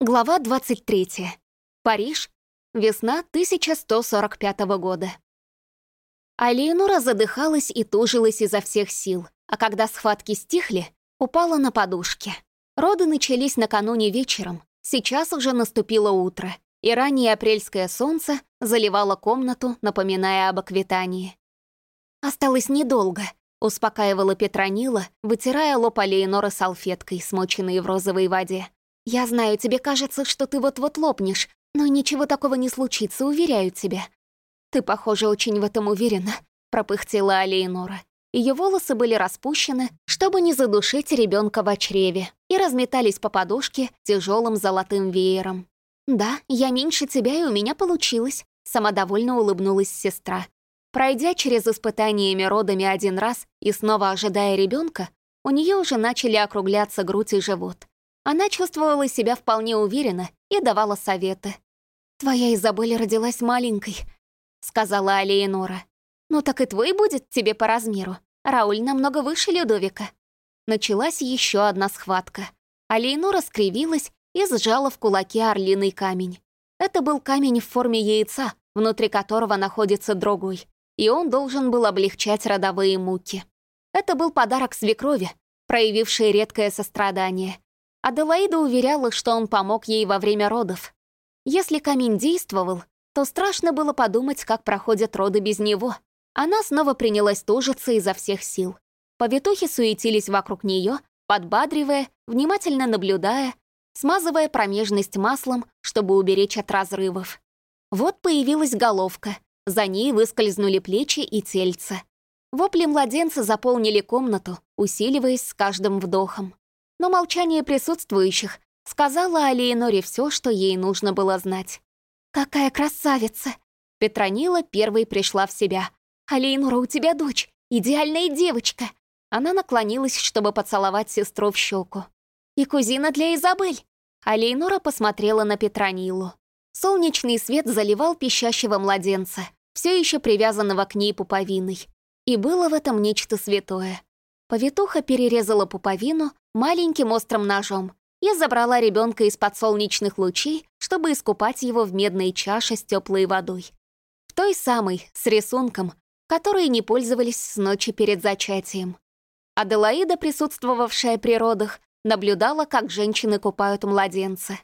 Глава 23. Париж. Весна 1145 года. Алиенура задыхалась и тужилась изо всех сил, а когда схватки стихли, упала на подушке. Роды начались накануне вечером, сейчас уже наступило утро, и раннее апрельское солнце заливало комнату, напоминая об аквитании. «Осталось недолго», — успокаивала Петронила, вытирая лоб Алиеноры салфеткой, смоченной в розовой воде. «Я знаю, тебе кажется, что ты вот-вот лопнешь, но ничего такого не случится, уверяю тебя». «Ты, похоже, очень в этом уверена», — пропыхтела Алиенора. Ее волосы были распущены, чтобы не задушить ребенка в чреве, и разметались по подушке тяжелым золотым веером. «Да, я меньше тебя, и у меня получилось», — самодовольно улыбнулась сестра. Пройдя через испытаниями родами один раз и снова ожидая ребенка, у нее уже начали округляться грудь и живот. Она чувствовала себя вполне уверенно и давала советы. «Твоя Изабель родилась маленькой», — сказала Алиенора. «Ну так и твой будет тебе по размеру. Рауль намного выше Людовика». Началась еще одна схватка. Алиенора скривилась и сжала в кулаке орлиный камень. Это был камень в форме яйца, внутри которого находится другой, и он должен был облегчать родовые муки. Это был подарок свекрови, проявившей редкое сострадание, Аделаида уверяла, что он помог ей во время родов. Если камень действовал, то страшно было подумать, как проходят роды без него. Она снова принялась тужиться изо всех сил. Повитухи суетились вокруг нее, подбадривая, внимательно наблюдая, смазывая промежность маслом, чтобы уберечь от разрывов. Вот появилась головка, за ней выскользнули плечи и тельца. Вопли младенца заполнили комнату, усиливаясь с каждым вдохом но молчание присутствующих сказала Алиеноре все, что ей нужно было знать. «Какая красавица!» Петронила первой пришла в себя. «Алиенора, у тебя дочь! Идеальная девочка!» Она наклонилась, чтобы поцеловать сестру в щеку. «И кузина для Изабель!» Алейнора посмотрела на Петронилу. Солнечный свет заливал пищащего младенца, все еще привязанного к ней пуповиной. И было в этом нечто святое. Повитуха перерезала пуповину маленьким острым ножом и забрала ребенка из-под солнечных лучей, чтобы искупать его в медной чаше с теплой водой. В той самой, с рисунком, которой не пользовались с ночи перед зачатием. Аделаида, присутствовавшая при родах, наблюдала, как женщины купают младенца.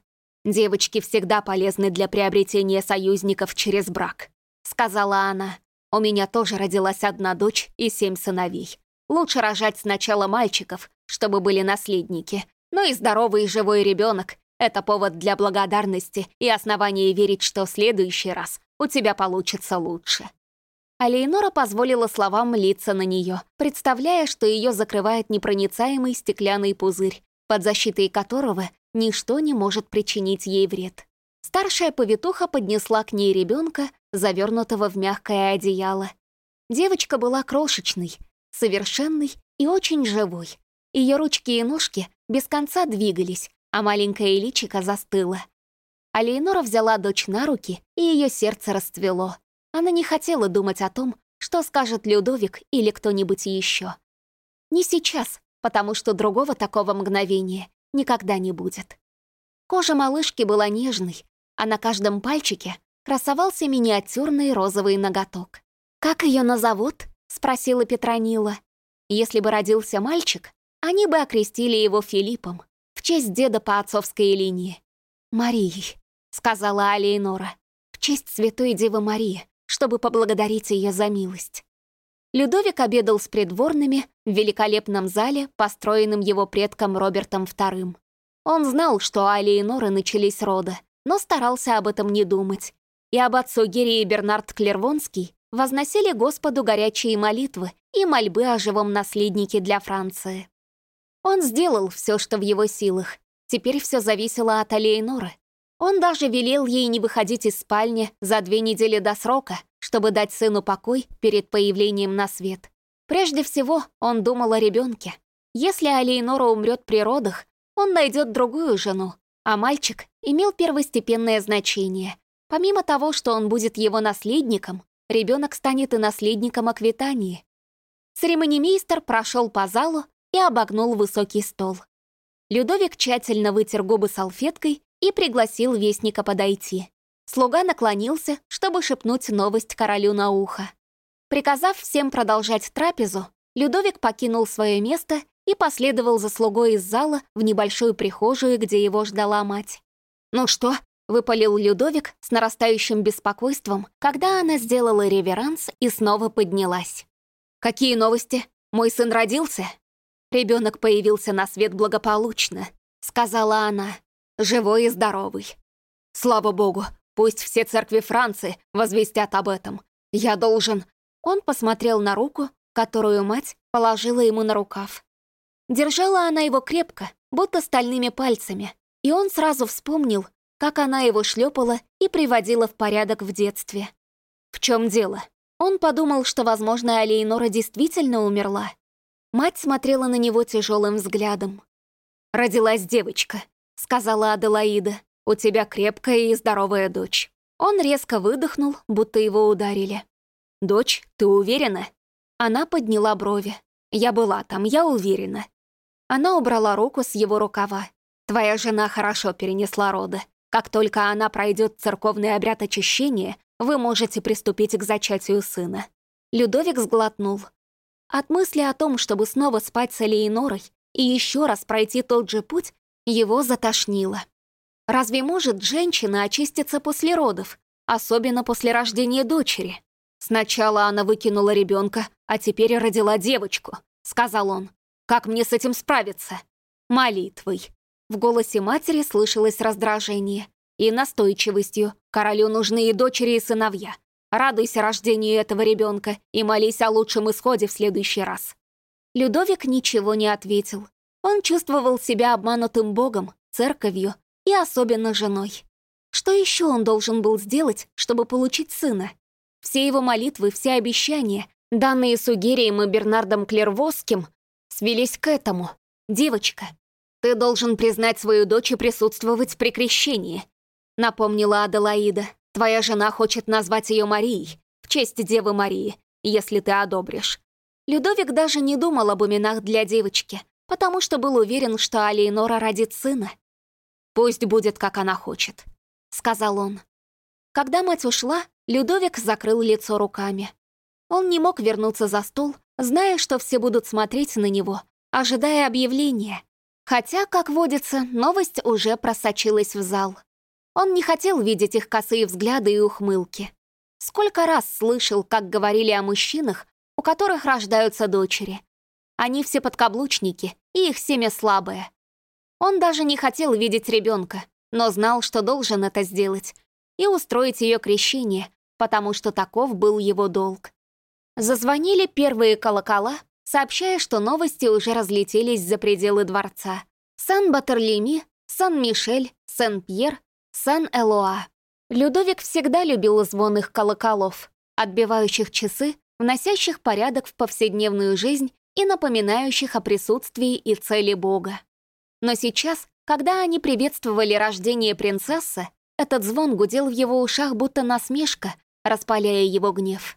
«Девочки всегда полезны для приобретения союзников через брак», — сказала она. «У меня тоже родилась одна дочь и семь сыновей. Лучше рожать сначала мальчиков, чтобы были наследники. Но и здоровый и живой ребенок — это повод для благодарности и основание верить, что в следующий раз у тебя получится лучше. А позволила словам литься на нее, представляя, что ее закрывает непроницаемый стеклянный пузырь, под защитой которого ничто не может причинить ей вред. Старшая повитуха поднесла к ней ребенка, завернутого в мягкое одеяло. Девочка была крошечной, совершенный и очень живой. Ее ручки и ножки без конца двигались, а маленькое личико застыло. А взяла дочь на руки, и ее сердце расцвело. Она не хотела думать о том, что скажет Людовик или кто-нибудь еще. Не сейчас, потому что другого такого мгновения никогда не будет. Кожа малышки была нежной, а на каждом пальчике красовался миниатюрный розовый ноготок. «Как ее назовут?» спросила Петронила. Если бы родился мальчик, они бы окрестили его Филиппом в честь деда по отцовской линии. «Марией», — сказала Алейнора, в честь Святой Девы Марии, чтобы поблагодарить ее за милость. Людовик обедал с придворными в великолепном зале, построенном его предком Робертом II. Он знал, что у Алейноры начались роды, но старался об этом не думать. И об отцу Герии Бернард Клервонский возносили Господу горячие молитвы и мольбы о живом наследнике для Франции. Он сделал все, что в его силах. Теперь все зависело от Алейноры. Он даже велел ей не выходить из спальни за две недели до срока, чтобы дать сыну покой перед появлением на свет. Прежде всего, он думал о ребенке. Если Алейнора умрет при родах, он найдет другую жену, а мальчик имел первостепенное значение. Помимо того, что он будет его наследником, ребенок станет и наследником Аквитании. Церемонимейстер прошел по залу и обогнул высокий стол. Людовик тщательно вытер губы салфеткой и пригласил вестника подойти. Слуга наклонился, чтобы шепнуть новость королю на ухо. Приказав всем продолжать трапезу, Людовик покинул свое место и последовал за слугой из зала в небольшую прихожую, где его ждала мать. «Ну что?» — выпалил Людовик с нарастающим беспокойством, когда она сделала реверанс и снова поднялась. «Какие новости? Мой сын родился?» «Ребенок появился на свет благополучно», — сказала она, «живой и здоровый. Слава богу, пусть все церкви Франции возвестят об этом. Я должен...» Он посмотрел на руку, которую мать положила ему на рукав. Держала она его крепко, будто стальными пальцами, и он сразу вспомнил, как она его шлепала и приводила в порядок в детстве. В чем дело? Он подумал, что, возможно, Алейнора действительно умерла. Мать смотрела на него тяжелым взглядом. «Родилась девочка», — сказала Аделаида. «У тебя крепкая и здоровая дочь». Он резко выдохнул, будто его ударили. «Дочь, ты уверена?» Она подняла брови. «Я была там, я уверена». Она убрала руку с его рукава. «Твоя жена хорошо перенесла роды. Как только она пройдет церковный обряд очищения, вы можете приступить к зачатию сына». Людовик сглотнул. От мысли о том, чтобы снова спать с Элеонорой и еще раз пройти тот же путь, его затошнило. Разве может женщина очиститься после родов, особенно после рождения дочери? Сначала она выкинула ребенка, а теперь родила девочку, сказал он. Как мне с этим справиться? Молитвой. В голосе матери слышалось раздражение и настойчивостью. Королю нужны и дочери, и сыновья. Радуйся рождению этого ребенка и молись о лучшем исходе в следующий раз. Людовик ничего не ответил. Он чувствовал себя обманутым богом, церковью и особенно женой. Что еще он должен был сделать, чтобы получить сына? Все его молитвы, все обещания, данные Сугерием и Бернардом Клервосским, свелись к этому. «Девочка, ты должен признать свою дочь и присутствовать при крещении», напомнила Аделаида. Твоя жена хочет назвать ее Марией, в честь Девы Марии, если ты одобришь». Людовик даже не думал об именах для девочки, потому что был уверен, что Алейнора родит сына. «Пусть будет, как она хочет», — сказал он. Когда мать ушла, Людовик закрыл лицо руками. Он не мог вернуться за стол, зная, что все будут смотреть на него, ожидая объявления. Хотя, как водится, новость уже просочилась в зал. Он не хотел видеть их косые взгляды и ухмылки. Сколько раз слышал, как говорили о мужчинах, у которых рождаются дочери. Они все подкаблучники, и их семя слабое. Он даже не хотел видеть ребенка, но знал, что должен это сделать, и устроить ее крещение, потому что таков был его долг. Зазвонили первые колокола, сообщая, что новости уже разлетелись за пределы дворца. Сан-Батерлеми, Сан-Мишель, Сен-Пьер Сан-Элоа. Людовик всегда любил звон их колоколов, отбивающих часы, вносящих порядок в повседневную жизнь и напоминающих о присутствии и цели Бога. Но сейчас, когда они приветствовали рождение принцессы, этот звон гудел в его ушах будто насмешка, распаляя его гнев.